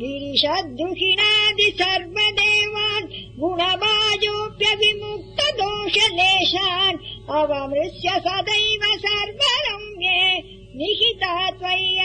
गिरिशद्रुहिणादि सर्वदेवान् गुणबाजोऽप्यभिमुक्त दोषदेशान् अवमृश्य सदैव सर्वरम्ये निहिता त्वयि